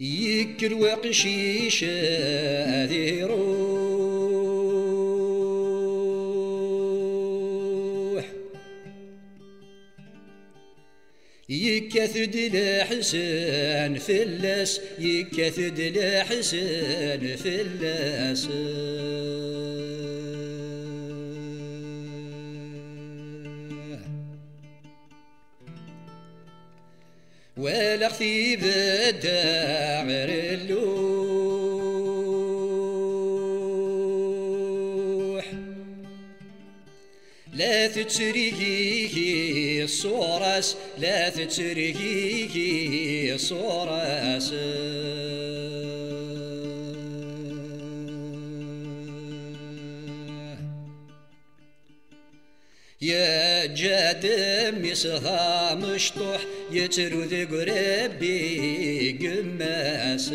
يكر وقشيش ذي روح. يكثد الحسن في اللاس يكثد في ولا خفي بالداعر اللوح. لا تتريكي صورس لا تتريكي صورس يا جاد مسها مشطوح يترو ذي قربي قماس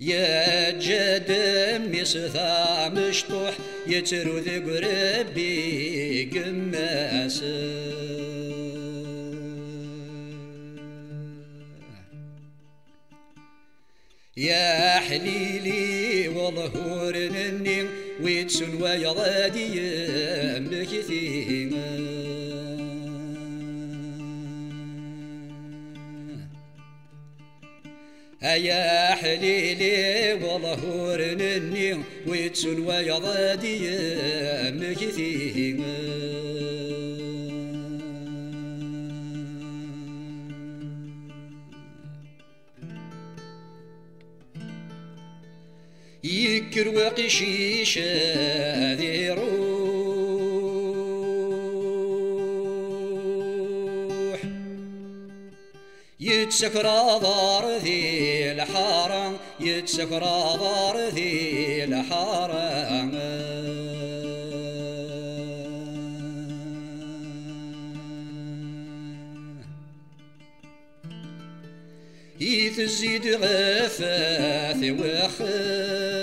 يا جاد مسها مشطوح يترو ذي قربي قماس يا حليلي والهور نني ويتسن ويضادي مكثين يا حليلي والهور نني ويتسن ويضادي مكثين يكر وقشيش ذي روح يتسكر ضار ذي الحارة يتسكر ضار ذي الحارة يتزيد غفاث وخان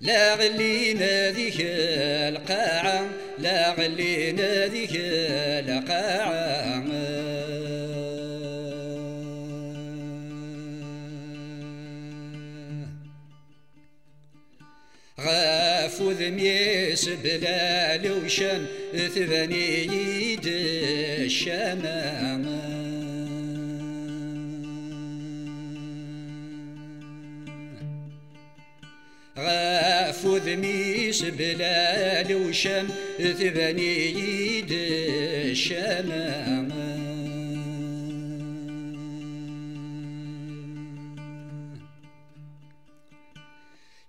لا غلينا ذيك القاعة لا غلينا ذيك القاعة. غافو ذميس بلا لوشن ثبني يد الشمام غافو ذميس بلا لوشن ثبني يد الشمام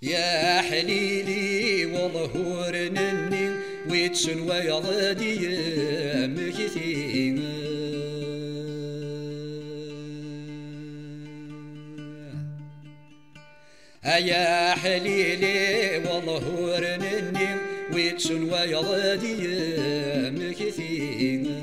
يا حليلي والهور نني ويتسن ويضادي مكثين يا حليلي والله ورنني ويتشن ويا غادي مكثين